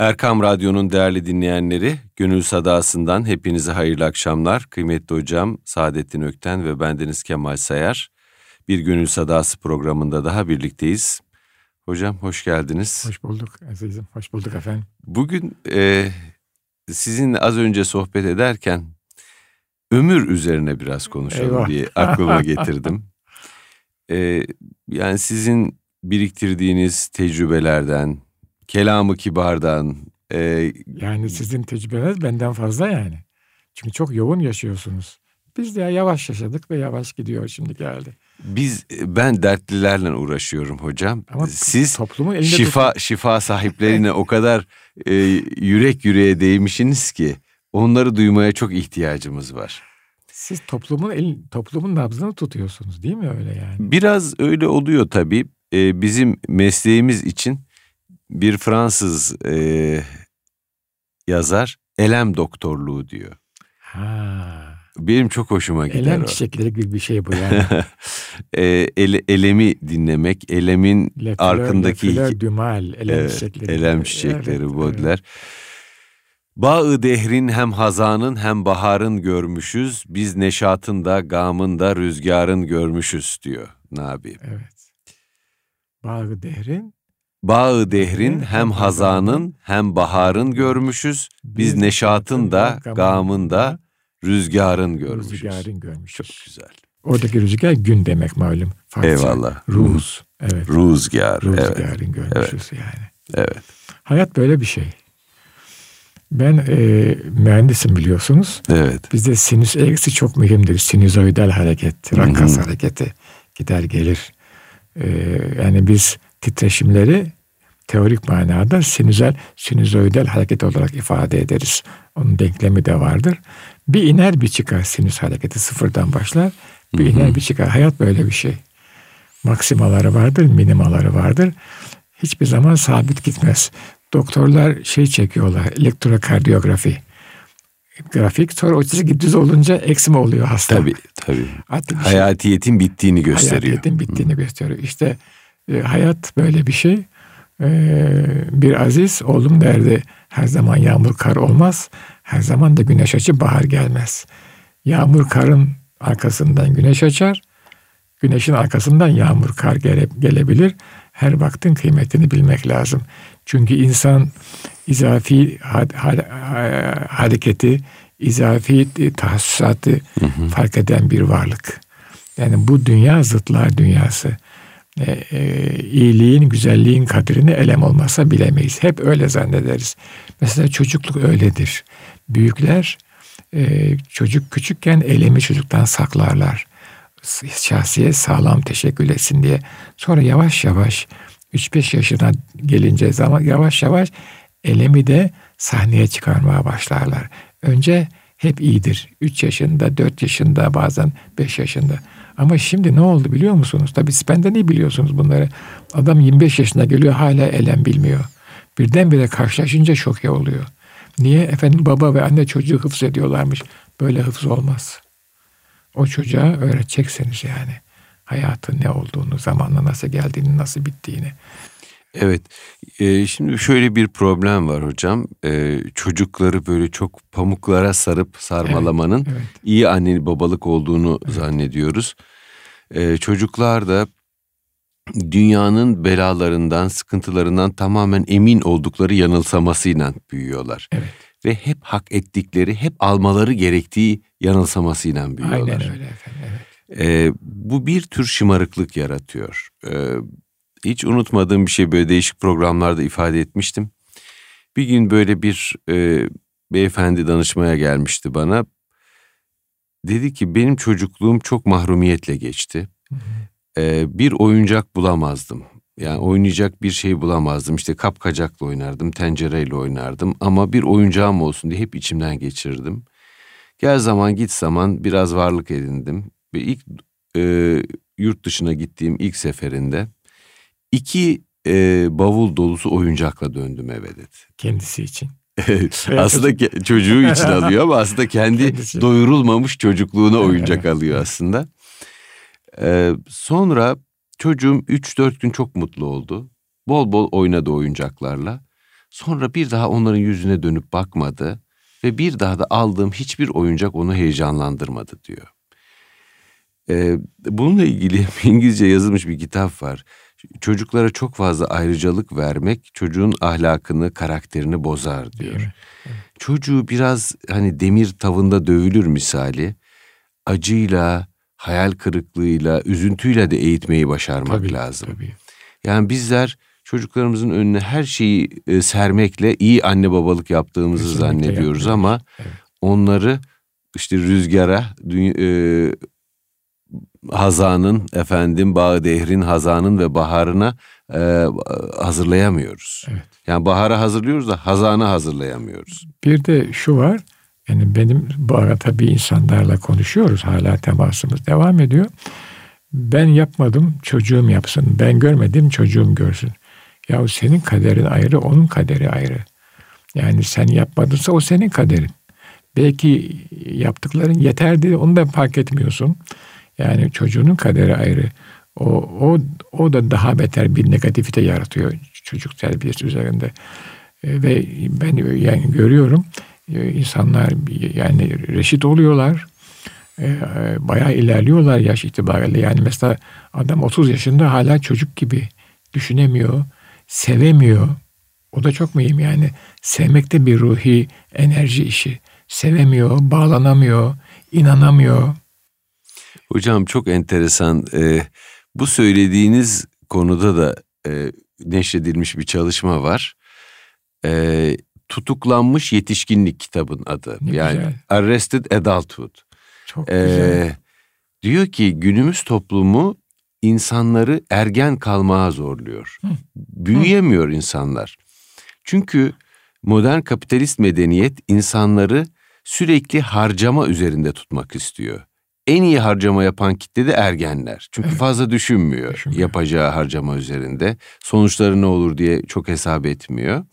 Erkam Radyo'nun değerli dinleyenleri, Gönül Sadası'ndan hepinize hayırlı akşamlar. Kıymetli hocam Saadettin Ökten ve bendeniz Kemal Sayar. Bir Gönül Sadası programında daha birlikteyiz. Hocam hoş geldiniz. Hoş bulduk azizim, hoş bulduk efendim. Bugün e, sizinle az önce sohbet ederken ömür üzerine biraz konuşalım Eyvah. diye aklıma getirdim. e, yani sizin biriktirdiğiniz tecrübelerden, kelamı kibardan. E, yani sizin tecrübeniz benden fazla yani. Çünkü çok yoğun yaşıyorsunuz. Biz de yavaş yaşadık ve yavaş gidiyor şimdi geldi. Biz ben dertlilerle uğraşıyorum hocam. Ama Siz toplumu elinde şifa tutun. şifa sahiplerine o kadar e, yürek yüreğe değmişsiniz ki onları duymaya çok ihtiyacımız var. Siz toplumun el, toplumun nabzını tutuyorsunuz değil mi öyle yani? Biraz öyle oluyor tabii. Ee, bizim mesleğimiz için bir Fransız e, yazar elem doktorluğu diyor. Ha. Benim çok hoşuma gider Elem o. çiçekleri gibi bir şey bu yani. e, ele, elemi dinlemek, elemin le arkındaki... Le du mal, elem e, çiçekleri. Elem çiçekleri, evet, Baudelaire. Evet. Bağı dehrin hem hazanın hem baharın görmüşüz, biz neşatın da gamın da rüzgarın görmüşüz diyor Nabi. Evet. Bağı dehrin Bağı dehrin hem hazanın hem baharın görmüşüz, biz neşatın da gamın da rüzgarın görmüşüz. Rüzgarın görmüşüz. Çok güzel. Oradaki rüzgar gün demek malum. Farsça. Eyvallah. Ruz. Evet. Rüzgar. Rüzgarın evet. görmüşüz evet. yani. Evet. Hayat böyle bir şey. Ben e, mühendisim biliyorsunuz. Evet. Bizde sinüs eğrisi çok mühimdir. Sinüzoidal hareket, rakas hareketi gider gelir. E, yani biz titreşimleri teorik manada sinüzel, sinüzoidal hareket olarak ifade ederiz. Onun denklemi de vardır. Bir iner bir çıkar sinüs hareketi sıfırdan başlar. Bir Hı-hı. iner bir çıkar. Hayat böyle bir şey. Maksimaları vardır, minimaları vardır. Hiçbir zaman sabit gitmez. Doktorlar şey çekiyorlar, elektrokardiyografi. Grafik sonra o çizgi düz olunca eksime oluyor hasta. Tabii tabii. Şey, hayatiyetin bittiğini gösteriyor. Hayatiyetin bittiğini Hı. gösteriyor. İşte e, hayat böyle bir şey. E, bir aziz oğlum derdi her zaman yağmur kar olmaz. Her zaman da güneş açı bahar gelmez. Yağmur karın arkasından güneş açar. Güneşin arkasından yağmur kar gele, gelebilir. Her vaktin kıymetini bilmek lazım. Çünkü insan izafi hareketi, izafi tahsisatı hı hı. fark eden bir varlık. Yani bu dünya zıtlar dünyası. E, e, iyiliğin, güzelliğin kadrini elem olmasa bilemeyiz. Hep öyle zannederiz. Mesela çocukluk öyledir. Büyükler e, çocuk küçükken elemi çocuktan saklarlar. Şahsiye sağlam teşekkür etsin diye. Sonra yavaş yavaş 3-5 yaşına gelince zaman yavaş yavaş elemi de sahneye çıkarmaya başlarlar. Önce hep iyidir. 3 yaşında, 4 yaşında, bazen 5 yaşında. Ama şimdi ne oldu biliyor musunuz? Tabii siz benden iyi biliyorsunuz bunları. Adam 25 yaşına geliyor hala elem bilmiyor. Birdenbire karşılaşınca şok oluyor. Niye? Efendim baba ve anne çocuğu hıfz ediyorlarmış. Böyle hıfz olmaz. O çocuğa öğreteceksiniz yani. Hayatın ne olduğunu, zamanla nasıl geldiğini, nasıl bittiğini. Evet, e, şimdi şöyle bir problem var hocam. E, çocukları böyle çok pamuklara sarıp sarmalamanın evet, evet. iyi anne babalık olduğunu evet. zannediyoruz. E, çocuklar da dünyanın belalarından, sıkıntılarından tamamen emin oldukları yanılsamasıyla büyüyorlar. Evet. Ve hep hak ettikleri, hep almaları gerektiği yanılsamasıyla büyüyorlar. Aynen öyle efendim, evet. E, bu bir tür şımarıklık yaratıyor. E, hiç unutmadığım bir şey böyle değişik programlarda ifade etmiştim. Bir gün böyle bir e, beyefendi danışmaya gelmişti bana. Dedi ki benim çocukluğum çok mahrumiyetle geçti. E, bir oyuncak bulamazdım. Yani oynayacak bir şey bulamazdım. İşte kapkacakla oynardım, tencereyle oynardım. Ama bir oyuncağım olsun diye hep içimden geçirdim. Gel zaman git zaman biraz varlık edindim. Ve ilk e, yurt dışına gittiğim ilk seferinde iki e, bavul dolusu oyuncakla döndüm eve dedi. Kendisi için. Aslında ke- çocuğu için alıyor ama aslında kendi Kendisi. doyurulmamış çocukluğuna oyuncak alıyor aslında. Ee, sonra çocuğum 3-4 gün çok mutlu oldu. Bol bol oynadı oyuncaklarla. Sonra bir daha onların yüzüne dönüp bakmadı ve bir daha da aldığım hiçbir oyuncak onu heyecanlandırmadı diyor. Ee, bununla ilgili İngilizce yazılmış bir kitap var. Çocuklara çok fazla ayrıcalık vermek çocuğun ahlakını, karakterini bozar diyor. Evet. Çocuğu biraz hani demir tavında dövülür misali acıyla, hayal kırıklığıyla, üzüntüyle de eğitmeyi başarmak tabii, lazım. Tabii. Yani bizler çocuklarımızın önüne her şeyi e, sermekle iyi anne babalık yaptığımızı Kesinlikle zannediyoruz ama evet. onları işte rüzgara, dünya, e, hazanın efendim bağı dehrin hazanın ve baharına e, hazırlayamıyoruz. Evet. Yani bahara hazırlıyoruz da hazanı hazırlayamıyoruz. Bir de şu var. Yani benim bu ara tabii insanlarla konuşuyoruz. Hala temasımız devam ediyor. Ben yapmadım çocuğum yapsın. Ben görmedim çocuğum görsün. Ya senin kaderin ayrı, onun kaderi ayrı. Yani sen yapmadınsa o senin kaderin. Belki yaptıkların yeterdi, onu da fark etmiyorsun. Yani çocuğunun kaderi ayrı. O, o, o da daha beter bir negatifite yaratıyor çocuk terbiyesi üzerinde. E, ve ben yani görüyorum e, insanlar yani reşit oluyorlar. E, bayağı ilerliyorlar yaş itibariyle. Yani mesela adam 30 yaşında hala çocuk gibi düşünemiyor, sevemiyor. O da çok mühim yani. Sevmek de bir ruhi enerji işi. Sevemiyor, bağlanamıyor, inanamıyor. Hocam çok enteresan. Ee, bu söylediğiniz konuda da e, neşredilmiş bir çalışma var. Ee, tutuklanmış yetişkinlik kitabın adı. Ne yani güzel. Arrested Adulthood. Çok ee, güzel. Diyor ki günümüz toplumu insanları ergen kalmaya zorluyor. Hı. Büyüyemiyor Hı. insanlar. Çünkü modern kapitalist medeniyet insanları sürekli harcama üzerinde tutmak istiyor. En iyi harcama yapan kitle de ergenler. Çünkü evet. fazla düşünmüyor, düşünmüyor yapacağı harcama üzerinde. Sonuçları ne olur diye çok hesap etmiyor.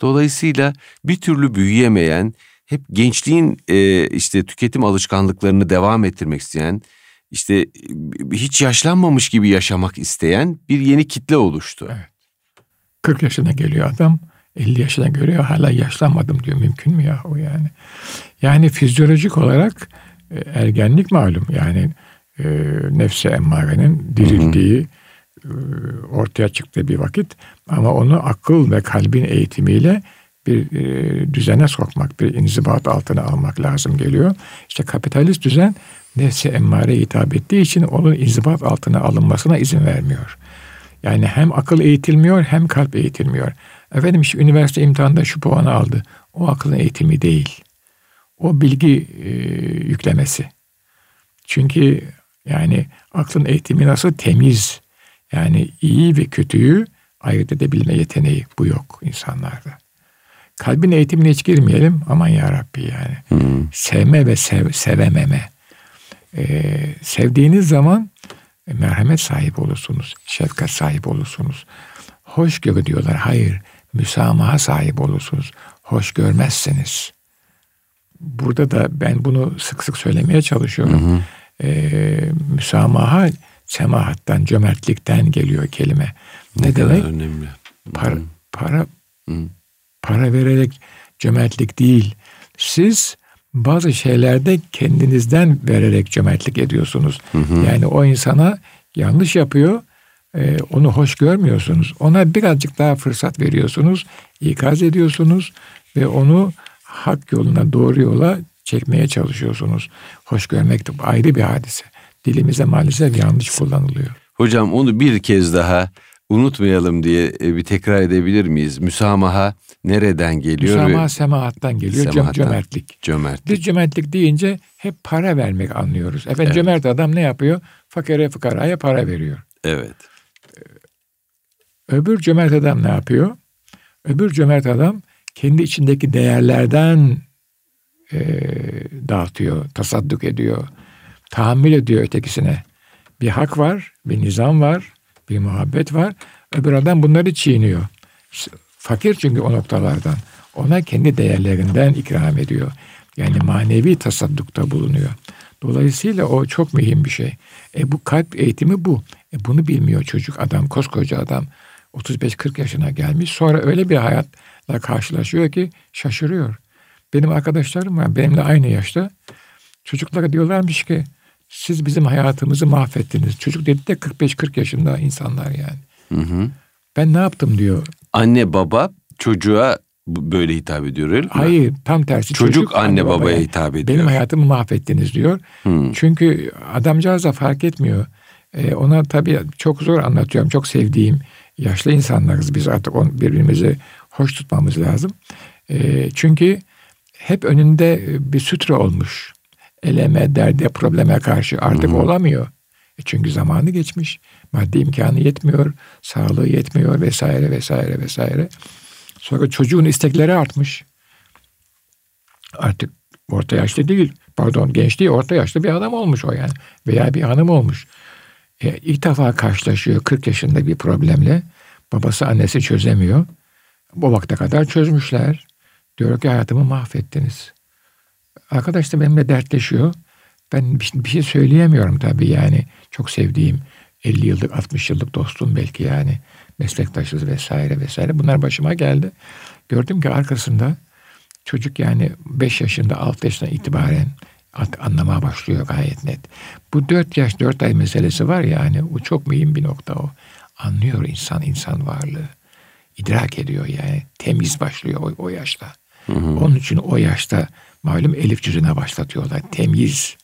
Dolayısıyla bir türlü büyüyemeyen, hep gençliğin e, işte tüketim alışkanlıklarını devam ettirmek isteyen, işte hiç yaşlanmamış gibi yaşamak isteyen bir yeni kitle oluştu. Evet. 40 yaşına geliyor adam, 50 yaşına görüyor hala yaşlanmadım diyor. Mümkün mü ya o yani? Yani fizyolojik olarak e, ergenlik malum yani e, nefse emmarenin dirildiği, e, ortaya çıktığı bir vakit ama onu akıl ve kalbin eğitimiyle bir e, düzene sokmak, bir inzibat altına almak lazım geliyor. İşte kapitalist düzen nefsi emmare hitap ettiği için onun inzibat altına alınmasına izin vermiyor. Yani hem akıl eğitilmiyor hem kalp eğitilmiyor. Efendim işte üniversite imtihanında şu puanı aldı. O aklın eğitimi değil. O bilgi e, yüklemesi. Çünkü yani aklın eğitimi nasıl temiz, yani iyi ve kötüyü ayırt edebilme yeteneği bu yok insanlarda. Kalbin eğitimine hiç girmeyelim. Aman ya Rabbi yani. Hmm. Sevme ve sev, sevememe. Ee, sevdiğiniz zaman merhamet sahibi olursunuz. Şefkat sahibi olursunuz. Hoş diyorlar. Hayır. Müsamaha sahibi olursunuz. Hoş görmezseniz. Burada da ben bunu sık sık söylemeye çalışıyorum. Hı Ee, müsamaha semahattan, cömertlikten geliyor kelime. Ne, ne demek? Önemli. Para, para, Hı. para vererek cömertlik değil. Siz bazı şeylerde kendinizden vererek cömertlik ediyorsunuz. Hı hı. Yani o insana yanlış yapıyor, e, onu hoş görmüyorsunuz. Ona birazcık daha fırsat veriyorsunuz, ikaz ediyorsunuz ve onu hak yoluna, doğru yola çekmeye çalışıyorsunuz. Hoş görmek de ayrı bir hadise dilimize maalesef yanlış kullanılıyor. Hocam onu bir kez daha unutmayalım diye e, bir tekrar edebilir miyiz? Müsamaha nereden geliyor? Müsamaha semahattan geliyor. Semahattan, cömertlik. Cömertlik. Biz cömertlik deyince hep para vermek anlıyoruz. Efendim evet. cömert adam ne yapıyor? Fakire fıkaraya para veriyor. Evet. Öbür cömert adam ne yapıyor? Öbür cömert adam kendi içindeki değerlerden e, dağıtıyor, tasadduk ediyor tahammül ediyor ötekisine. Bir hak var, bir nizam var, bir muhabbet var. Öbür adam bunları çiğniyor. Fakir çünkü o noktalardan. Ona kendi değerlerinden ikram ediyor. Yani manevi tasaddukta bulunuyor. Dolayısıyla o çok mühim bir şey. E bu kalp eğitimi bu. E bunu bilmiyor çocuk adam, koskoca adam. 35-40 yaşına gelmiş. Sonra öyle bir hayat karşılaşıyor ki şaşırıyor. Benim arkadaşlarım var benimle aynı yaşta. Çocuklara diyorlarmış ki siz bizim hayatımızı mahvettiniz. Çocuk dedi de 45-40 yaşında insanlar yani. Hı hı. Ben ne yaptım diyor. Anne baba çocuğa böyle hitap ediyor öyle mi? Hayır tam tersi. Çocuk, çocuk anne, anne babaya, babaya hitap ediyor. Benim hayatımı mahvettiniz diyor. Hmm. Çünkü adamcağız da fark etmiyor. Ee, ona tabii çok zor anlatıyorum. Çok sevdiğim yaşlı insanlarız. Biz artık on, birbirimizi hoş tutmamız lazım. Ee, çünkü hep önünde bir sütre olmuş. Eleme, derde, probleme karşı artık hmm. olamıyor. E çünkü zamanı geçmiş. Maddi imkanı yetmiyor, sağlığı yetmiyor vesaire vesaire vesaire. Sonra çocuğun istekleri artmış. Artık orta yaşlı değil, pardon genç değil, orta yaşlı bir adam olmuş o yani. Veya bir hanım olmuş. E, ilk defa karşılaşıyor 40 yaşında bir problemle. Babası annesi çözemiyor. Bu vakte kadar çözmüşler. Diyor ki hayatımı mahvettiniz. Arkadaş da benimle dertleşiyor. Ben bir şey söyleyemiyorum tabii yani. Çok sevdiğim 50 yıllık 60 yıllık dostum belki yani meslektaşız vesaire vesaire bunlar başıma geldi. Gördüm ki arkasında çocuk yani 5 yaşında 6 yaşından itibaren anlamaya başlıyor gayet net. Bu 4 yaş 4 ay meselesi var ya hani o çok mühim bir nokta o. Anlıyor insan insan varlığı. İdrak ediyor yani. Temiz başlıyor o, o yaşta. Hı hı. Onun için o yaşta malum elif cüzüne başlatıyorlar. Temiz.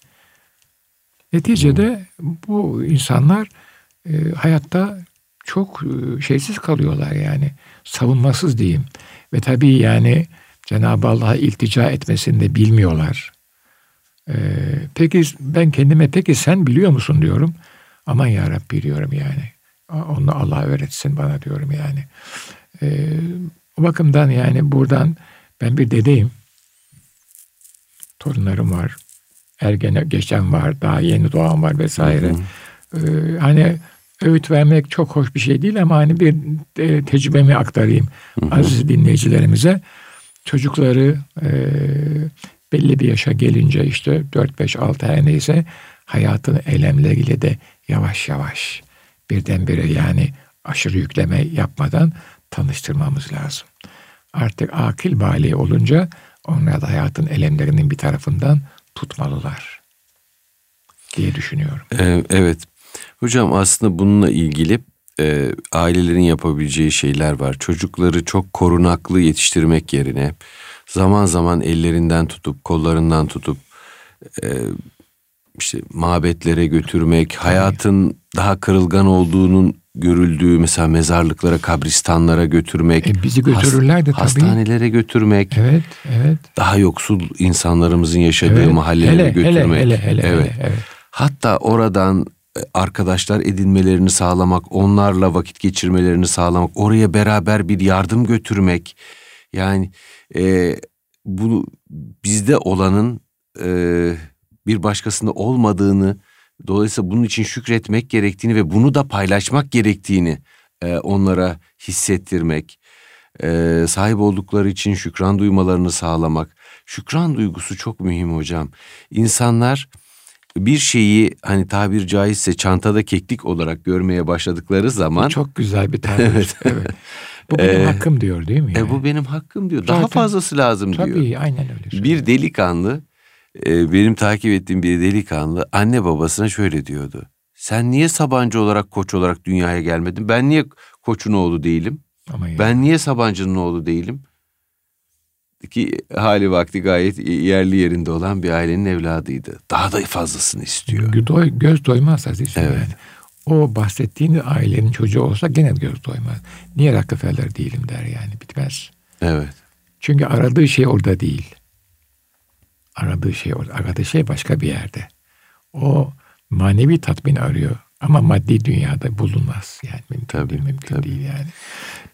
Neticede bu insanlar e, hayatta çok e, şeysiz kalıyorlar yani. Savunmasız diyeyim. Ve tabii yani Cenab-ı Allah'a iltica etmesini de bilmiyorlar. Ee, peki ben kendime peki sen biliyor musun diyorum. Aman ya Rabbi diyorum yani. Onu Allah öğretsin bana diyorum yani. Ee, o bakımdan yani buradan ben bir dedeyim. Torunlarım var. Ergene geçen var. Daha yeni doğan var vesaire. Hı hı. Ee, hani öğüt vermek çok hoş bir şey değil ama hani bir e, tecrübemi aktarayım hı hı. aziz dinleyicilerimize. Çocukları e, belli bir yaşa gelince işte 4-5-6 her neyse hayatın eylemleriyle de yavaş yavaş birdenbire yani aşırı yükleme yapmadan tanıştırmamız lazım. Artık akil bali olunca onlar da hayatın elemlerinin bir tarafından tutmalılar diye düşünüyorum. Evet. Hocam aslında bununla ilgili e, ailelerin yapabileceği şeyler var. Çocukları çok korunaklı yetiştirmek yerine zaman zaman ellerinden tutup kollarından tutup e, işte mabetlere götürmek, hayatın daha kırılgan olduğunun görüldüğü mesela mezarlıklara, kabristanlara götürmek. E bizi götürürler de tabii. Hastanelere götürmek. Evet, evet. Daha yoksul insanlarımızın yaşadığı evet, mahallelere hele, götürmek. Hele, hele, hele, evet. hele, evet. Hatta oradan arkadaşlar edinmelerini sağlamak, onlarla vakit geçirmelerini sağlamak, oraya beraber bir yardım götürmek. Yani e, bu bizde olanın e, bir başkasında olmadığını, dolayısıyla bunun için şükretmek gerektiğini ve bunu da paylaşmak gerektiğini e, onlara hissettirmek, e, sahip oldukları için şükran duymalarını sağlamak. Şükran duygusu çok mühim hocam. İnsanlar bir şeyi hani tabir caizse çantada keklik olarak görmeye başladıkları zaman... Bu çok güzel bir tabir. evet. evet. Bu benim ee, hakkım diyor değil mi? Yani? E, bu benim hakkım diyor. Zaten, Daha fazlası lazım tabii, diyor. Tabii aynen öyle. Söylüyor. Bir delikanlı, e, benim takip ettiğim bir delikanlı anne babasına şöyle diyordu. Sen niye Sabancı olarak koç olarak dünyaya gelmedin? Ben niye koçun oğlu değilim? Ama ben yani. niye Sabancı'nın oğlu değilim? ki hali vakti gayet yerli yerinde olan bir ailenin evladıydı. Daha da fazlasını istiyor. Doy, göz doymaz Aziz. Evet. Yani. O bahsettiğin ailenin çocuğu olsa gene göz doymaz. Niye Rockefeller değilim der yani bitmez. Evet. Çünkü aradığı şey orada değil. Aradığı şey orada. Aradığı şey başka bir yerde. O manevi tatmin arıyor. Ama maddi dünyada bulunmaz. Yani mümkün tabii, değil, mümkün tabii. değil yani.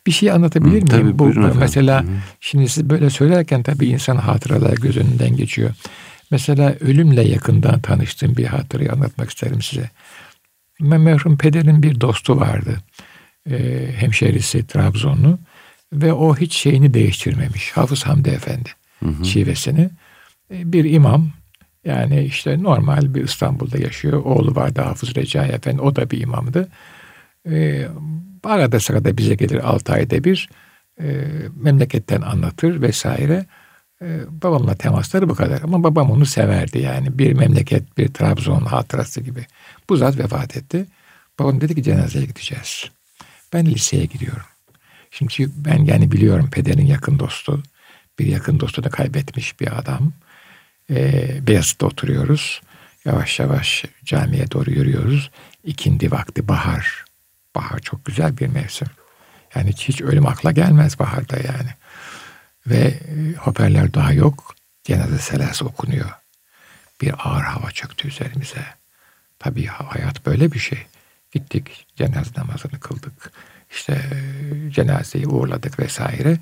Bir şey anlatabilir Hı, miyim? Tabii, Bu mesela Hı. şimdi siz böyle söylerken tabii insan hatıralar göz önünden geçiyor. Mesela ölümle yakından tanıştığım bir hatırayı anlatmak isterim size. Merhum pederin bir dostu vardı. Ee, hemşerisi Trabzonlu. Ve o hiç şeyini değiştirmemiş. Hafız Hamdi Efendi hı hı. şivesini. Ee, bir imam yani işte normal bir İstanbul'da yaşıyor. Oğlu vardı Hafız Recai Efendi. O da bir imamdı. Ee, arada sırada bize gelir altı ayda bir. e, memleketten anlatır vesaire. E, babamla temasları bu kadar. Ama babam onu severdi yani. Bir memleket, bir Trabzon hatırası gibi. Bu zat vefat etti. Babam dedi ki cenazeye gideceğiz. Ben liseye gidiyorum. Şimdi ben yani biliyorum pederin yakın dostu. Bir yakın dostunu kaybetmiş bir adam. E, Beyazıt'ta oturuyoruz. Yavaş yavaş camiye doğru yürüyoruz. İkindi vakti bahar. Bahar çok güzel bir mevsim. Yani hiç ölüm akla gelmez baharda yani. Ve e, hoparlör daha yok. Cenaze selası okunuyor. Bir ağır hava çöktü üzerimize. Tabii hayat böyle bir şey. Gittik cenaze namazını kıldık. İşte e, cenazeyi uğurladık vesaire.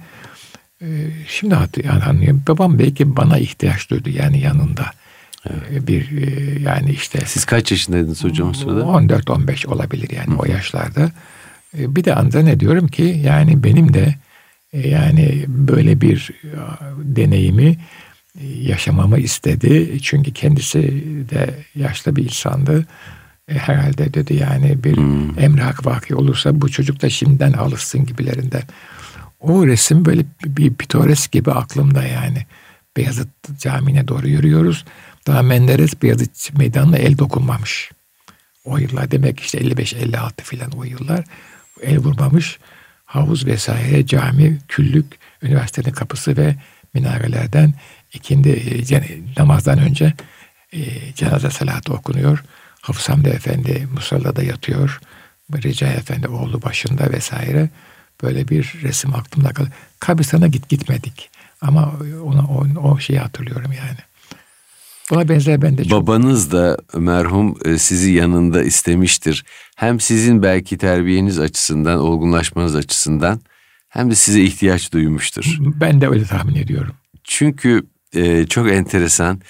E, şimdi yani anlıyorum. Babam belki bana ihtiyaç duydu yani yanında. Evet. Bir yani işte. Siz kaç yaşındaydınız hocam o sırada? 14-15 olabilir yani Hı. o yaşlarda. Bir de anda ne diyorum ki yani benim de yani böyle bir deneyimi yaşamamı istedi. Çünkü kendisi de yaşlı bir insandı. E, herhalde dedi yani bir hmm. emrak vaki olursa bu çocuk da şimdiden alışsın gibilerinden. O resim böyle bir pitoresk gibi aklımda yani. Beyazıt Camii'ne doğru yürüyoruz. Daha Menderes Beyazıt Meydanı'na el dokunmamış. O yıllar demek işte 55-56 filan o yıllar. El vurmamış havuz vesaire, cami, küllük, üniversitenin kapısı ve minarelerden ikindi e, namazdan önce e, cenaze salatı okunuyor. Hafız Hamdi Efendi musallada yatıyor. Recai Efendi oğlu başında vesaire. Böyle bir resim aklımda kaldı. Kabristan'a git gitmedik. Ama ona, o, o şeyi hatırlıyorum yani. Buna benzer ben de çok... Babanız da merhum e, sizi yanında istemiştir. Hem sizin belki terbiyeniz açısından, olgunlaşmanız açısından hem de size ihtiyaç duymuştur. Ben de öyle tahmin ediyorum. Çünkü e, çok enteresan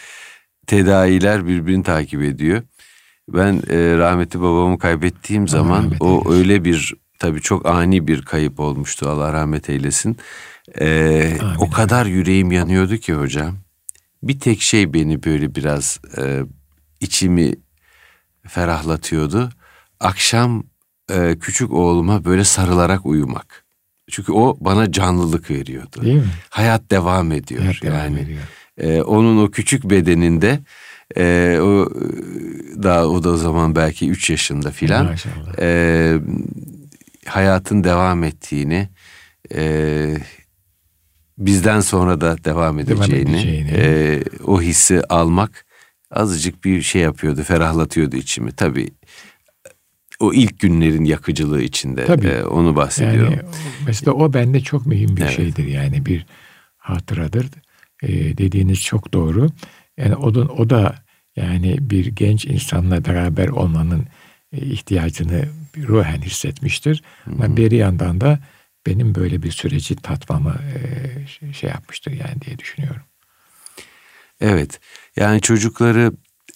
tedaviler birbirini takip ediyor. Ben e, rahmetli babamı kaybettiğim Allah zaman o eylesin. öyle bir tabii çok ani bir kayıp olmuştu Allah rahmet eylesin. E, o kadar yüreğim yanıyordu ki hocam bir tek şey beni böyle biraz e, içimi ferahlatıyordu. Akşam e, küçük oğluma böyle sarılarak uyumak. Çünkü o bana canlılık veriyordu. Değil mi? Hayat devam ediyor. Hayat devam yani ediyor. E, onun o küçük bedeninde e, o daha o da o zaman belki üç yaşında filan e, hayatın devam ettiğini e, bizden sonra da devam edeceğini, devam edeceğini. E, o hissi almak azıcık bir şey yapıyordu, ferahlatıyordu içimi. Tabii o ilk günlerin yakıcılığı içinde Tabii. E, onu bahsediyorum. Yani, mesela o bende çok mühim bir evet. şeydir yani bir hatıradır. E, dediğiniz çok doğru. Yani o da, o da yani bir genç insanla beraber olmanın e, ihtiyacını ruhen hissetmiştir. Ama Hı-hı. bir yandan da benim böyle bir süreci tatmamı e, şey yapmıştır yani diye düşünüyorum. Evet yani çocukları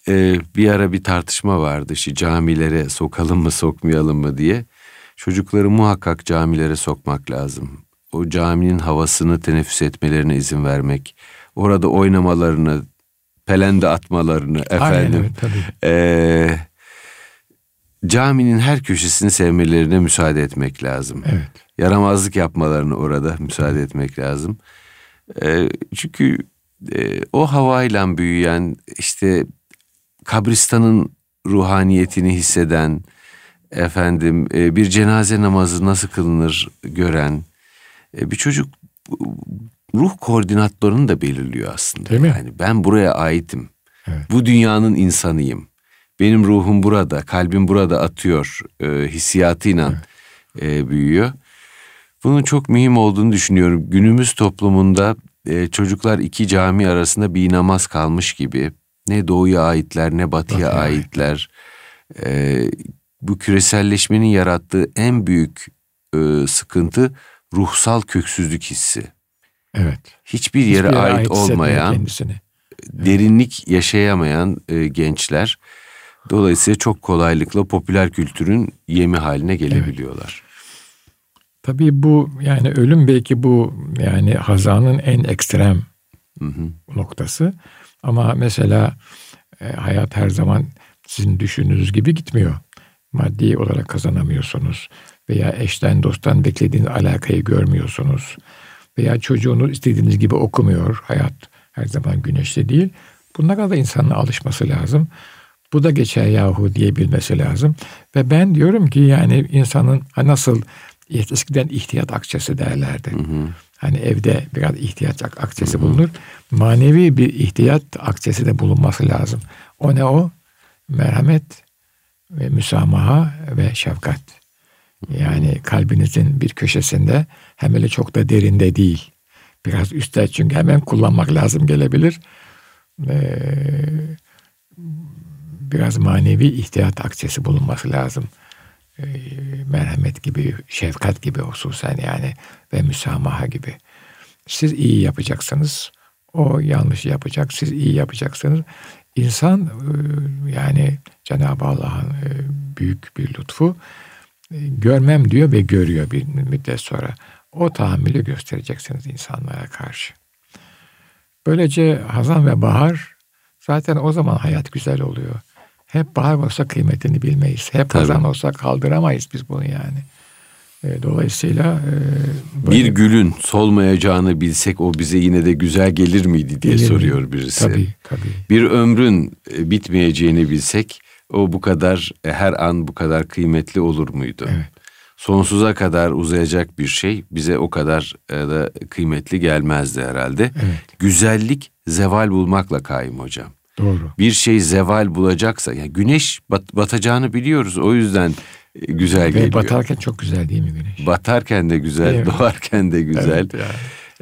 e, bir ara bir tartışma vardı işte camilere sokalım mı sokmayalım mı diye. Çocukları muhakkak camilere sokmak lazım. O caminin havasını teneffüs etmelerine izin vermek. Orada oynamalarını, pelende atmalarını efendim. Aynen, evet, tabii. E, caminin her köşesini sevmelerine müsaade etmek lazım. Evet. Yaramazlık yapmalarını orada müsaade etmek lazım. E, çünkü e, o havayla büyüyen işte kabristanın ruhaniyetini hisseden efendim e, bir cenaze namazı nasıl kılınır gören e, bir çocuk ruh koordinatlarını da belirliyor aslında. Değil mi? Yani ben buraya aitim. Evet. Bu dünyanın insanıyım benim ruhum burada, kalbim burada atıyor e, hissiyatıyla e, büyüyor. Bunun çok mühim olduğunu düşünüyorum. Günümüz toplumunda e, çocuklar iki cami arasında bir namaz kalmış gibi. Ne doğuya aitler ne batıya Batı aitler. E, bu küreselleşmenin yarattığı en büyük e, sıkıntı ruhsal köksüzlük hissi. Evet. Hiçbir yere Hiçbir ait, ait olmayan, derinlik yaşayamayan e, gençler Dolayısıyla çok kolaylıkla popüler kültürün yemi haline gelebiliyorlar. Evet. Tabii bu yani ölüm belki bu yani hazanın en ekstrem hı hı. noktası. Ama mesela e, hayat her zaman sizin düşündüğünüz gibi gitmiyor. Maddi olarak kazanamıyorsunuz. veya eşten dosttan beklediğiniz alakayı görmüyorsunuz veya çocuğunuz istediğiniz gibi okumuyor. Hayat her zaman güneşli değil. Bunlara da insanın alışması lazım. Bu da geçer yahu diyebilmesi lazım. Ve ben diyorum ki yani insanın nasıl eskiden ihtiyat akçesi derlerdi. Hı hı. Hani evde biraz ihtiyaç akçesi bulunur. Manevi bir ihtiyat akçesi de bulunması lazım. O ne o? Merhamet ve müsamaha ve şefkat. Yani kalbinizin bir köşesinde hem öyle çok da derinde değil. Biraz üstte çünkü hemen kullanmak lazım gelebilir. Ee, biraz manevi ihtiyat akçesi bulunması lazım. Ee, merhamet gibi, şefkat gibi hususen yani ve müsamaha gibi. Siz iyi yapacaksınız. O yanlış yapacak. Siz iyi yapacaksınız. İnsan e, yani Cenab-ı Allah'ın e, büyük bir lütfu e, görmem diyor ve görüyor bir müddet sonra. O tahammülü göstereceksiniz insanlara karşı. Böylece hazan ve bahar zaten o zaman hayat güzel oluyor. Hep bahar olsa kıymetini bilmeyiz. Hep Tabii. hazan olsa kaldıramayız biz bunu yani. E, dolayısıyla e, böyle... bir gülün solmayacağını bilsek o bize yine de güzel gelir miydi diye gelir soruyor mi? birisi. Tabii, tabii. Bir ömrün e, bitmeyeceğini bilsek o bu kadar her an bu kadar kıymetli olur muydu? Evet. Sonsuza kadar uzayacak bir şey bize o kadar da kıymetli gelmezdi herhalde. Evet. Güzellik zeval bulmakla kaim hocam. Doğru. Bir şey zeval bulacaksa yani güneş bat, batacağını biliyoruz. O yüzden güzel Ve geliyor. batarken çok güzel değil mi güneş? Batarken de güzel, evet. doğarken de güzel. Evet yani.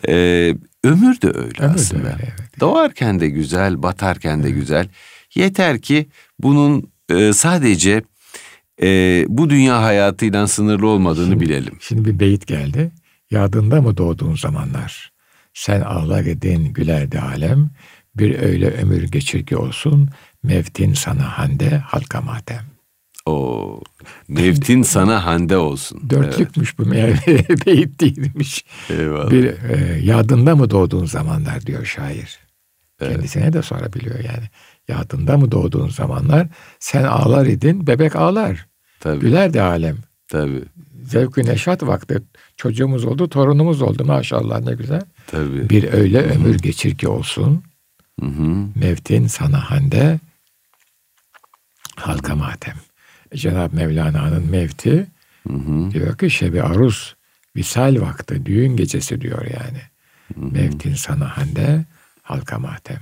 Ee, ömür de öyle ömür aslında. De öyle, evet. Doğarken de güzel, batarken de evet. güzel. Yeter ki bunun e, sadece e, bu dünya hayatıyla sınırlı olmadığını şimdi, bilelim. Şimdi bir beyit geldi. Yadında mı doğduğun zamanlar? Sen ağlar edin gülerdi alem. Bir öyle ömür geçir ki olsun. Mevtin sana hande halka matem. O Mevtin sana hande olsun. Dörtlükmüş evet. bu meğer beyit değilmiş. Eyvallah. Bir e, yadında mı doğduğun zamanlar diyor şair. Evet. Kendisine de sorabiliyor yani. Yadında mı doğduğun zamanlar sen ağlar idin bebek ağlar. Tabii. Güler de alem. Tabii. Zevk-ü neşat vakti. Çocuğumuz oldu, torunumuz oldu maşallah ne güzel. Tabii. Bir öyle Hı-hı. ömür geçir ki olsun. Hı-hı. Mevtin sana hande halka matem. Cenab-ı Mevlana'nın mevti hı hı. diyor ki şebi aruz visal vakti düğün gecesi diyor yani. Hı hı. Mevtin sana hande halka matem.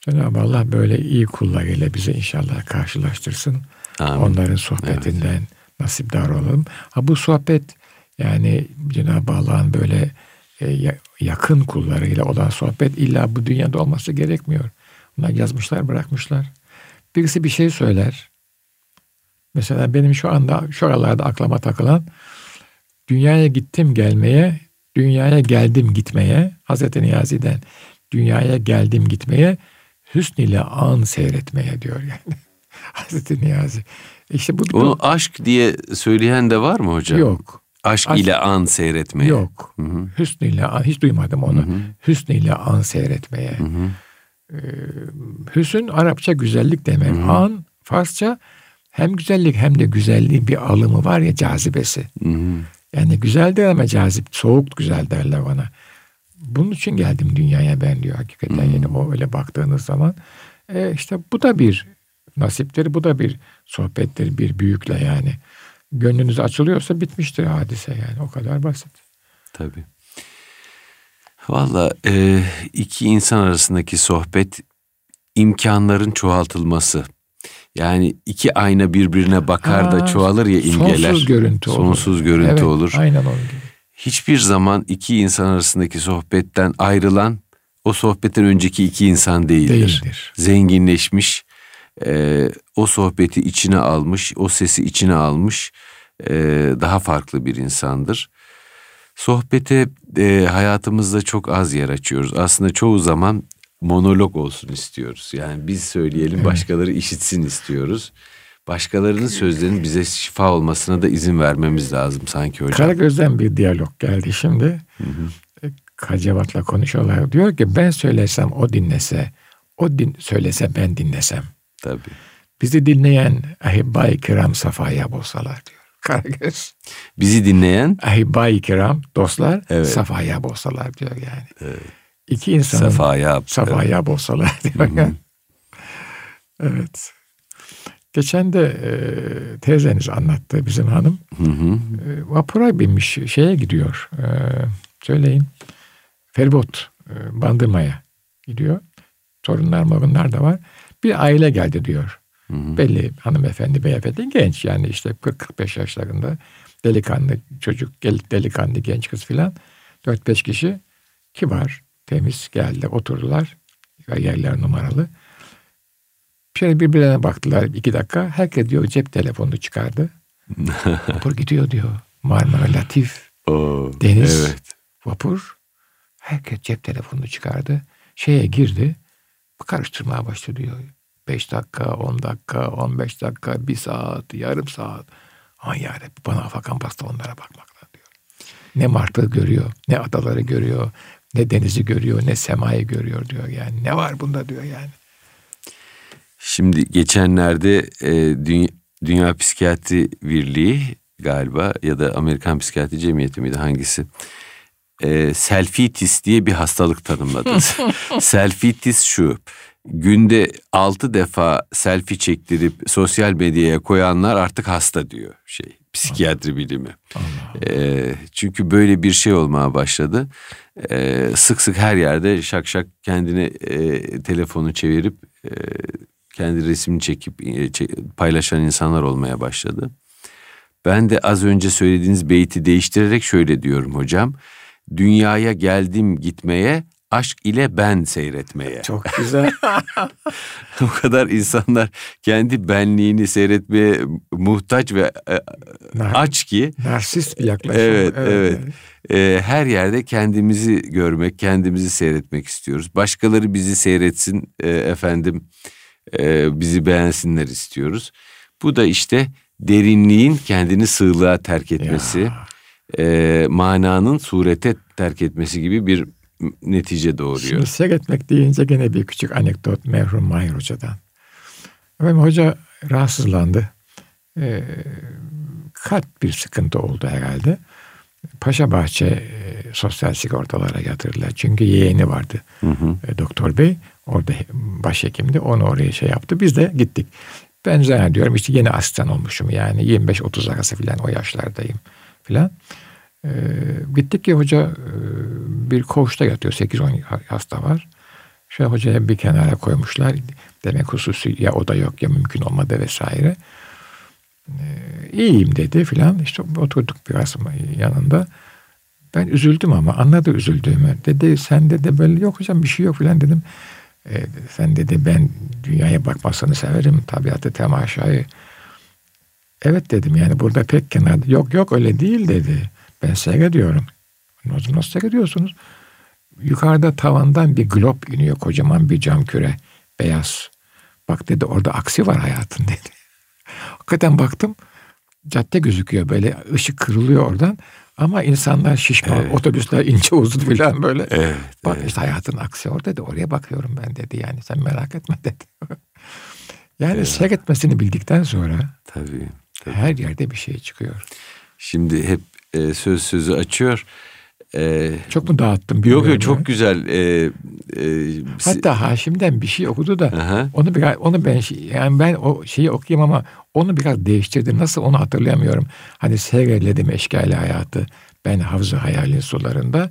Cenab-ı Allah böyle iyi kullarıyla bizi inşallah karşılaştırsın. Amin. Onların sohbetinden evet. nasipdar olalım. Ha bu sohbet yani Cenab-ı Allah'ın böyle e, yakın kullarıyla olan sohbet illa bu dünyada olması gerekmiyor. Bunlar yazmışlar, bırakmışlar. Birisi bir şey söyler. Mesela benim şu anda şu aralarda aklıma takılan dünyaya gittim gelmeye, dünyaya geldim gitmeye, Hazreti Niyazi'den dünyaya geldim gitmeye, hüsn ile an seyretmeye diyor yani. Hazreti Niyazi. İşte bu Onu aşk diye söyleyen de var mı hocam? Yok. Aşk, aşk ile an seyretmeye. Yok. Hı-hı. Hüsn ile an hiç duymadım onu. Hı-hı. Hüsn ile an seyretmeye. Hı-hı. Ee, hüsn Arapça güzellik demek. Hı-hı. An Farsça hem güzellik hem de güzelliğin bir alımı var ya cazibesi. Hı-hı. Yani güzeldir ama cazip, soğuk güzel derler bana. Bunun için geldim dünyaya ben diyor hakikaten. Hı-hı. Yani o öyle baktığınız zaman. E işte bu da bir nasiptir, bu da bir sohbettir bir büyükle yani. Gönlünüz açılıyorsa bitmiştir hadise yani o kadar basit. Tabii. Valla e, iki insan arasındaki sohbet imkanların çoğaltılması. Yani iki ayna birbirine bakar Aa, da çoğalır ya imgeler. Sonsuz görüntü olur. Sonsuz görüntü evet, olur. Aynen onun gibi. Hiçbir zaman iki insan arasındaki sohbetten ayrılan o sohbetten önceki iki insan değildir. Değildir. Zenginleşmiş, e, o sohbeti içine almış, o sesi içine almış e, daha farklı bir insandır. Sohbete e, hayatımızda çok az yer açıyoruz. Aslında çoğu zaman monolog olsun istiyoruz. Yani biz söyleyelim başkaları işitsin istiyoruz. Başkalarının sözlerinin bize şifa olmasına da izin vermemiz lazım sanki hocam. Karagöz'den bir diyalog geldi şimdi. Hı hı. Kacevat'la konuşuyorlar. Diyor ki ben söylesem o dinlese, o din söylese ben dinlesem. Tabii. Bizi dinleyen ahibba-i kiram safaya bulsalar diyor. Karagöz. Bizi dinleyen Ahibba-i kiram, dostlar Evet. safaya bolsalar diyor yani. Evet. İki insanın safaya. safaya bolsalar diyor yani. Evet. Geçen de e, teyzeniz anlattı bizim hanım. Hı hı. E, vapura binmiş şeye gidiyor. E, söyleyin. Feribot e, Bandırma'ya gidiyor. Torunlar morunlar da var. Bir aile geldi diyor. Hı hı. Belli hanımefendi, beyefendi genç yani işte 40-45 yaşlarında delikanlı çocuk, delikanlı genç kız filan 4-5 kişi kibar, temiz geldi oturdular. Yerler numaralı. Şöyle birbirlerine baktılar iki dakika. Herkes diyor cep telefonunu çıkardı. Vapur gidiyor diyor. Marmara Latif, Oo, Deniz. Evet. vapur. Herkes cep telefonunu çıkardı. Şeye girdi. Karıştırmaya başladı diyor. 5 dakika, 10 dakika, 15 dakika, 1 saat, yarım saat. Aman yarabbim bana afakan bastı onlara bakmakla diyor. Ne Mart'ı görüyor, ne adaları görüyor, ne denizi görüyor, ne semayı görüyor diyor yani. Ne var bunda diyor yani. Şimdi geçenlerde e, Dünya, Dünya Psikiyatri Birliği galiba ya da Amerikan Psikiyatri Cemiyeti miydi hangisi? E, selfitis diye bir hastalık tanımladı. selfitis şu. Günde altı defa selfie çektirip sosyal medyaya koyanlar artık hasta diyor şey psikiyatri bilimi. E, çünkü böyle bir şey olmaya başladı. E, sık sık her yerde şak şak kendine e, telefonu çevirip e, kendi resmini çekip e, çe- paylaşan insanlar olmaya başladı. Ben de az önce söylediğiniz beyti değiştirerek şöyle diyorum hocam. Dünyaya geldim gitmeye, aşk ile ben seyretmeye. Çok güzel. o kadar insanlar kendi benliğini seyretmeye muhtaç ve e, aç ki Narsist bir yaklaşım. Evet, evet. e, her yerde kendimizi görmek, kendimizi seyretmek istiyoruz. Başkaları bizi seyretsin, e, efendim e, bizi beğensinler istiyoruz. Bu da işte derinliğin kendini sığlığa terk etmesi, Ya. E, mananın surete terk etmesi gibi bir netice doğuruyor. Şimdi seyretmek deyince gene bir küçük anekdot merhum Mahir Hoca'dan. Efendim hoca rahatsızlandı. Ee, kalp bir sıkıntı oldu herhalde. Paşabahçe e, sosyal sigortalara yatırdılar. Çünkü yeğeni vardı Hı hı. e, doktor bey. Orada başhekimdi. Onu oraya şey yaptı. Biz de gittik. Ben zannediyorum işte yeni asistan olmuşum yani 25-30 arası falan o yaşlardayım falan. Ee, gittik ki hoca e, bir koğuşta yatıyor. 8-10 hasta var. Şöyle hocaya bir kenara koymuşlar. Demek hususi ya oda yok ya mümkün olmadı vesaire. Ee, iyiyim dedi filan. İşte oturduk biraz yanında. Ben üzüldüm ama anladı üzüldüğümü. Dedi sen dedi böyle yok hocam bir şey yok filan dedim. Ee, sen dedi ben dünyaya bakmasını severim. Tabiatı temaşayı. Evet dedim yani burada pek kenarda. Yok yok öyle değil dedi. Ben seyrediyorum. Nasıl, nasıl seyrediyorsunuz? Yukarıda tavandan bir glob iniyor kocaman bir cam küre. Beyaz. Bak dedi orada aksi var hayatın dedi. Hakikaten baktım cadde gözüküyor böyle ışık kırılıyor oradan. Ama insanlar şişman, Evet. otobüsler ince uzun falan böyle. Evet, Bak evet. işte hayatın aksi orada dedi. Oraya bakıyorum ben dedi yani sen merak etme dedi. yani seyretmesini bildikten sonra Tabii. tabii. her yerde bir şey çıkıyor. Şimdi hep e, söz sözü açıyor. E, Çok mu dağıttım? yok yok çok güzel. E, e, Hatta Haşim'den bir şey okudu da Aha. onu biraz onu ben şey- yani ben o şeyi okuyayım ama onu biraz değiştirdim. Nasıl onu hatırlayamıyorum. Hani seyreledim eşkali hayatı. Ben havzı hayalin sularında.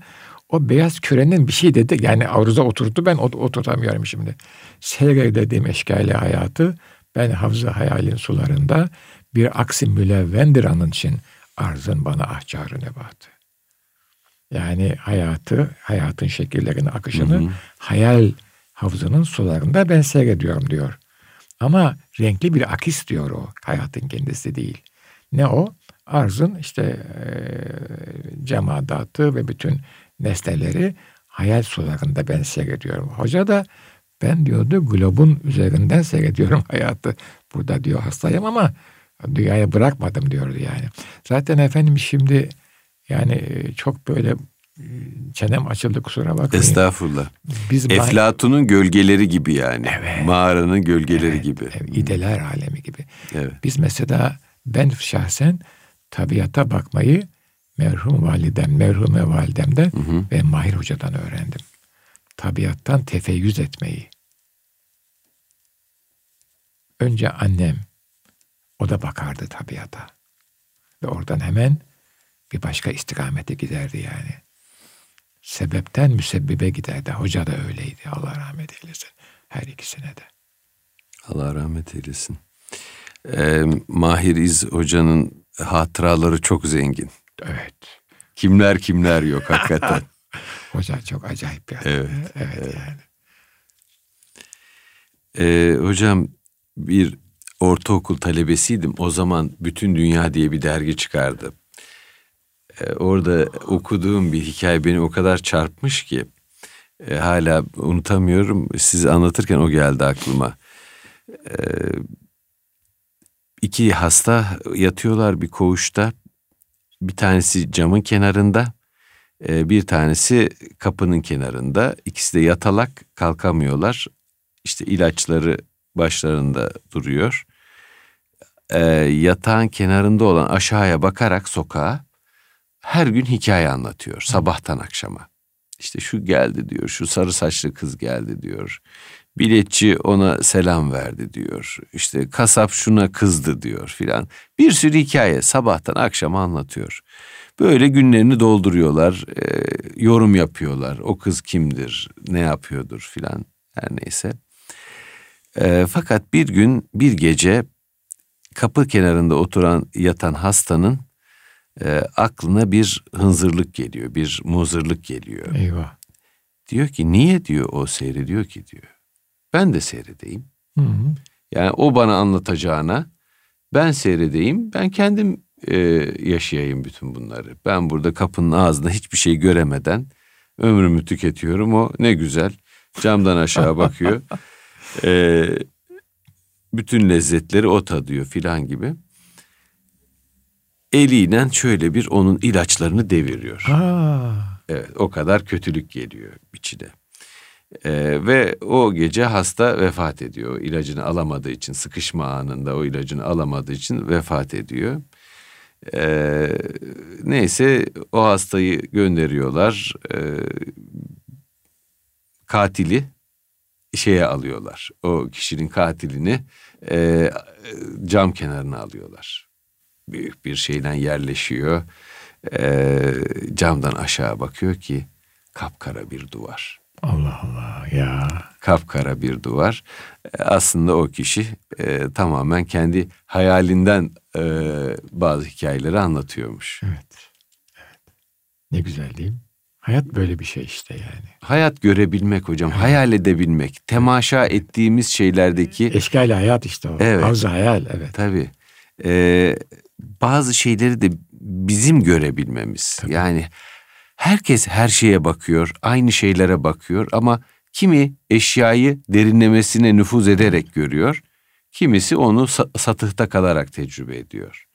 O beyaz kürenin bir şey dedi. Yani arıza oturttu ben ot- oturtamıyorum şimdi. Seyreledim eşkali hayatı. Ben havzı hayalin sularında. Bir aksi mülevvendir anın için. Arzın bana ahçarı nebatı. Yani hayatı, hayatın şekillerini, akışını hayal havzının sularında ben seyrediyorum diyor. Ama renkli bir akis diyor o. Hayatın kendisi değil. Ne o? Arzın işte eee cemadatı ve bütün nesneleri hayal sularında ben seyrediyorum. Hoca da ben diyordu globun üzerinden seyrediyorum hayatı. Burada diyor hastayım ama dünyaya bırakmadım diyordu yani. Zaten efendim şimdi yani e, çok böyle e, çenem açıldı kusura bakmayın. Estağfurullah. Biz Eflatun'un gölgeleri gibi yani. Evet. Mağaranın gölgeleri Evet, gibi. evet, ideler alemi gibi. Evet. Biz mesela ben şahsen tabiata bakmayı merhum validem, merhume validemden hı hı. ve Mahir Hoca'dan öğrendim. Tabiattan tefeyyüz etmeyi. Önce annem, o da bakardı tabiata. Ve oradan hemen bir başka istikamete giderdi yani. Sebepten müsebbibe giderdi. Hoca da öyleydi. Allah rahmet eylesin. Her ikisine de. Allah rahmet eylesin. Ee, Mahir İz Hoca'nın hatıraları çok zengin. Evet. Kimler kimler yok hakikaten. Hoca çok acayip yani. Evet. Evet, evet. yani. Ee, hocam bir ortaokul talebesiydim. O zaman Bütün Dünya diye bir dergi çıkardı. Ee, orada okuduğum bir hikaye beni o kadar çarpmış ki e, hala unutamıyorum. Siz anlatırken o geldi aklıma. Ee, iki hasta yatıyorlar bir koğuşta. Bir tanesi camın kenarında, e, bir tanesi kapının kenarında. İkisi de yatalak, kalkamıyorlar. İşte ilaçları başlarında duruyor. E, yatağın kenarında olan aşağıya bakarak sokağa her gün hikaye anlatıyor sabahtan akşama. İşte şu geldi diyor, şu sarı saçlı kız geldi diyor. Biletçi ona selam verdi diyor. İşte kasap şuna kızdı diyor filan. Bir sürü hikaye sabahtan akşama anlatıyor. Böyle günlerini dolduruyorlar, e, yorum yapıyorlar. O kız kimdir, ne yapıyordur filan her neyse. E, fakat bir gün, bir gece kapı kenarında oturan yatan hastanın e, aklına bir hınzırlık geliyor, bir muzırlık geliyor. Eyvah. Diyor ki niye diyor o seyrediyor ki diyor. Ben de seyredeyim. Hı hı. Yani o bana anlatacağına ben seyredeyim, ben kendim e, yaşayayım bütün bunları. Ben burada kapının ağzında hiçbir şey göremeden ömrümü tüketiyorum. O ne güzel camdan aşağı bakıyor. e, bütün lezzetleri o tadıyor filan gibi. Eliyle şöyle bir onun ilaçlarını deviriyor. Aa. Evet, o kadar kötülük geliyor içine. Ee, ve o gece hasta vefat ediyor. İlacını alamadığı için, sıkışma anında o ilacını alamadığı için vefat ediyor. Ee, neyse o hastayı gönderiyorlar. Ee, katili şeye alıyorlar. O kişinin katilini e, cam kenarına alıyorlar. Büyük bir şeyden yerleşiyor. E, camdan aşağı bakıyor ki kapkara bir duvar. Allah Allah ya. Kapkara bir duvar. E, aslında o kişi e, tamamen kendi hayalinden e, bazı hikayeleri anlatıyormuş. Evet. Evet. Ne güzel değil mi? Hayat böyle bir şey işte yani. Hayat görebilmek hocam, hayal edebilmek, temaşa ettiğimiz şeylerdeki... Eşkali hayat işte o. Evet. Havza hayal evet. Tabii. Ee, bazı şeyleri de bizim görebilmemiz. Tabii. Yani herkes her şeye bakıyor, aynı şeylere bakıyor ama kimi eşyayı derinlemesine nüfuz ederek görüyor, kimisi onu sa- satıhta kalarak tecrübe ediyor.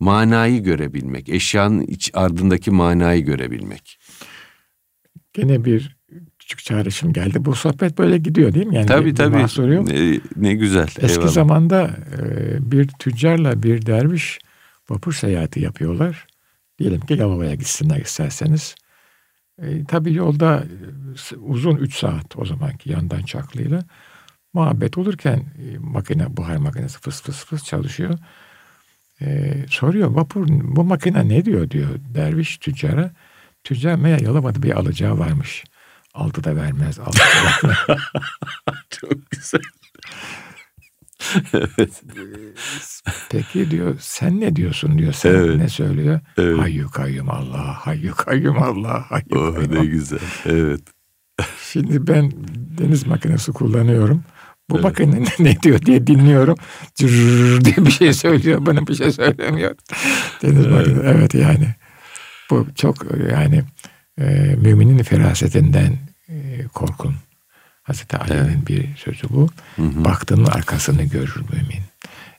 Manayı görebilmek, eşyanın iç ardındaki manayı görebilmek. Gene bir küçük çağrışım geldi. Bu sohbet böyle gidiyor değil mi? Yani Tabii bir- bir tabii. yok. Ne, ne güzel. Eski eyvallah. zamanda e, bir tüccarla bir derviş vapur seyahati yapıyorlar. Diyelim ki Yalova'ya gitsinler isterseniz. E, tabii yolda e, uzun 3 saat o zamanki yandan çaklıyla muhabbet olurken e, makine buhar makinesi fıs fıs fıs çalışıyor. E, soruyor vapur bu makine ne diyor diyor derviş tüccara. Tüccar meğer Yalova'da bir alacağı varmış. Altı da vermez. Altı da vermez. Çok güzel. Peki diyor sen ne diyorsun diyor. Sen Evet. ne söylüyor? Evet. Hayyu kayyum Allah, hayyu kayyum Allah, hayyu Oh, kayyum ne güzel. Evet. Şimdi ben deniz makinesi kullanıyorum. Bu Evet. makine ne diyor diye dinliyorum. Cırrrr diye bir şey söylüyor. Bana bir şey söylemiyor. Deniz makinesi. Evet yani. Bu çok yani e, müminin ferasetinden e, korkun. Hazreti Ali'nin bir sözü bu. Hı hı. Baktığının arkasını görür mümin.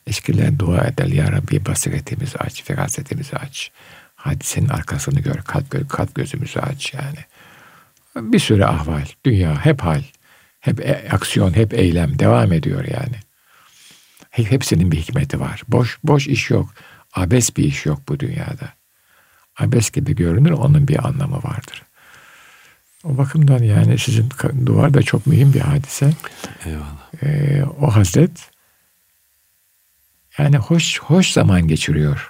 Eskiler dua eder. Ya Rabbi basiretimizi aç, ferasetimizi aç. Hadisenin arkasını gör, kalp, gö- kalp gözümüzü aç yani. Bir sürü ahval, dünya hep hal, hep e- aksiyon, hep eylem devam ediyor yani. He- Hepsinin bir hikmeti var. Boş boş iş yok. Abes bir iş yok bu dünyada. Abes gibi görünür onun bir anlamı vardır. O bakımdan yani sizin duvar da çok mühim bir hadise. Eyvallah. Ee, o hazret yani hoş hoş zaman geçiriyor.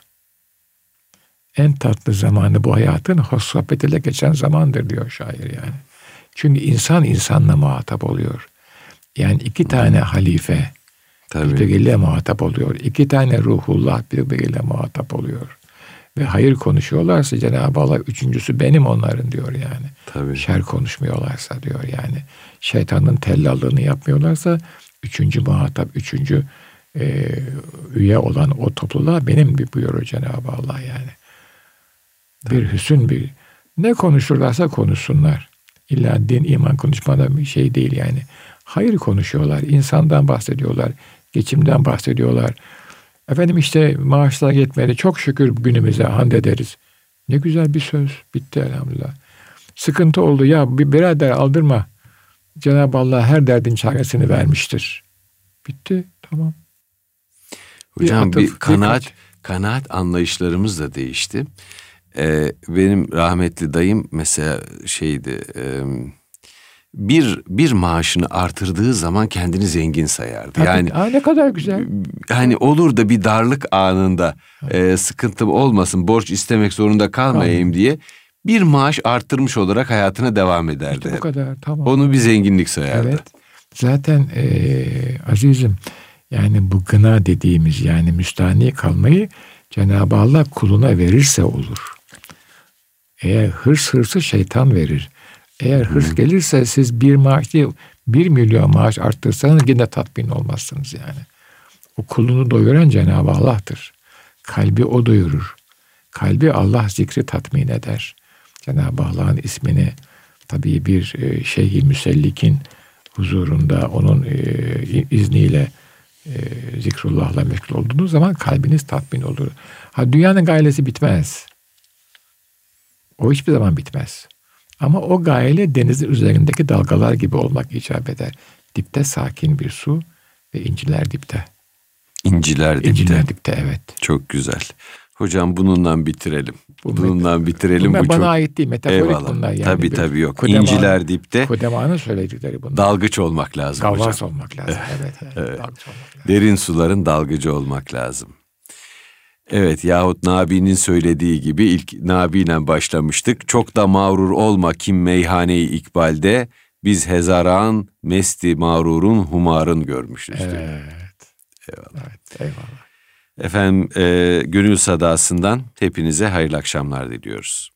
En tatlı zamanı bu hayatın hoş sohbet ile geçen zamandır diyor şair yani. Çünkü insan insanla muhatap oluyor. Yani iki tane halife birbiriyle muhatap oluyor. İki tane ruhullah birbiriyle muhatap oluyor. Ve hayır konuşuyorlarsa Cenab-ı Allah üçüncüsü benim onların diyor yani. Tabii. Şer konuşmuyorlarsa diyor yani. Şeytanın tellallığını yapmıyorlarsa üçüncü muhatap, üçüncü e, üye olan o topluluğa benim bir buyuruyor Cenab-ı Allah yani. Bir hüsün bir ne konuşurlarsa konuşsunlar. İlla din, iman konuşmada bir şey değil yani. Hayır konuşuyorlar, insandan bahsediyorlar, geçimden bahsediyorlar. Efendim işte maaşlar yetmedi, çok şükür günümüze hamd ederiz. Ne güzel bir söz, bitti elhamdülillah. Sıkıntı oldu ya bir birader aldırma. Cenab-ı Allah her derdin çaresini vermiştir. Bitti, tamam. Hocam bir, atıf, bir kanaat, birkaç... kanaat anlayışlarımız da değişti. Ee, benim rahmetli dayım mesela şeydi... E, bir bir maaşını artırdığı zaman kendini zengin sayardı. Yani aa, ne kadar güzel. Hani olur da bir darlık anında e, sıkıntım olmasın, borç istemek zorunda kalmayayım tamam. diye bir maaş arttırmış olarak hayatına devam ederdi. İşte o kadar tamam. Onu bir zenginlik sayardı. Evet. Zaten e, azizim yani bu gına dediğimiz yani müstahni kalmayı Cenab-ı Allah kuluna verirse olur. Eğer hırs hırsı şeytan verir. Eğer hırs Hı. gelirse siz bir maaş değil, bir milyon maaş arttırsanız yine tatmin olmazsınız yani. O kulunu doyuran Cenab-ı Allah'tır. Kalbi o doyurur. Kalbi Allah zikri tatmin eder. Cenab-ı Allah'ın ismini tabii bir e, şeyhi müsellikin huzurunda onun e, izniyle e, zikrullahla meşgul olduğunuz zaman kalbiniz tatmin olur. Ha dünyanın gailesi bitmez. O hiçbir zaman bitmez. Ama o gayeyle denizin üzerindeki dalgalar gibi olmak icap eder. Dipte sakin bir su ve inciler dipte. İnciler dipte. İnciler dipte evet. Çok güzel. Hocam bununla bitirelim. Bu bununla bitirelim. Bu bana çok... ait değil. Metaforik Eyvallah. bunlar yani. Tabii tabii yok. Kudeman, İnciler dipte. Kudemanın söyledikleri bunlar. Dalgıç olmak lazım Gavvas hocam. olmak lazım. evet, evet. evet. Dalgıç olmak lazım. Derin suların dalgıcı olmak lazım. Evet yahut Nabi'nin söylediği gibi ilk Nabi ile başlamıştık. Çok da mağrur olma kim meyhaneyi ikbalde biz hezaran mesti mağrurun humarın görmüşüz. Evet. Eyvallah. Evet, eyvallah. Efendim e, Gönül Sadası'ndan hepinize hayırlı akşamlar diliyoruz.